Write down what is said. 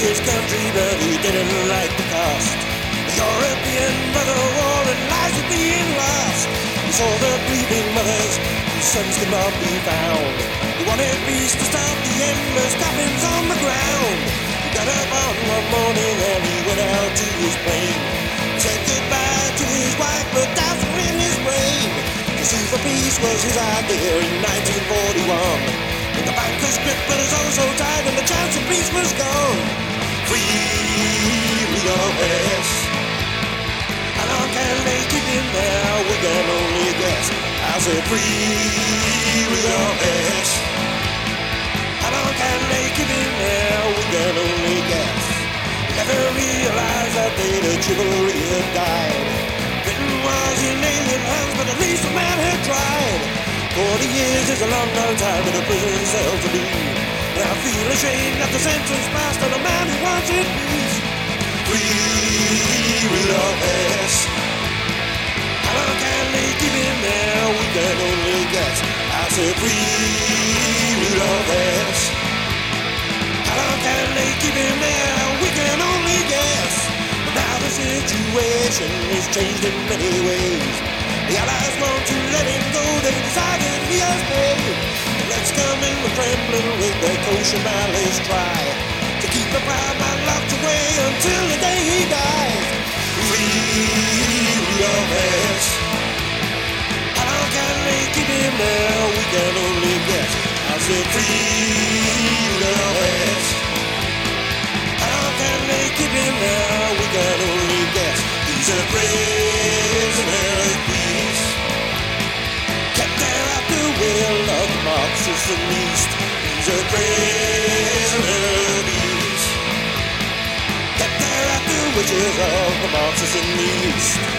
his country, but he didn't like the cost. The European mother war and lives were being lost. He saw the grieving mothers whose sons could not be found. He wanted peace to stop the endless coffins on the ground. He got up on one morning and he went out to his plane. He said goodbye to his wife, but doubts were in his brain. To sue for peace was his idea in 1941. But the banker's grip was oh so tight peace was gone. Free Rudolf Hess. How can they keep him there? We can only guess. I said free Rudolf Hess. How can they keep him there? We can only guess. Never realized that day the chivalry had died. Britain was in alien hands, but at least the man had tried. Forty years is a long, long time in a prison cell to be. I feel ashamed that the sentence passed on a man who wanted peace. Free Rudolf Hess. How long can they keep him there? We can only guess. I said free Rudolf Hess. How long can they keep him there? We can only guess. But now the situation is changed in many ways. The Allies want to their kosher malice try to keep the proud man locked away until the day he dies. Free Rudolf Hess. How can they keep him there? We can only guess. I said free Rudolf Hess. How can they keep him there? We can only guess. He's a prisoner of the Marxists and East. He's a prisoner of East. Kept there at the witches of the Marxists in the East.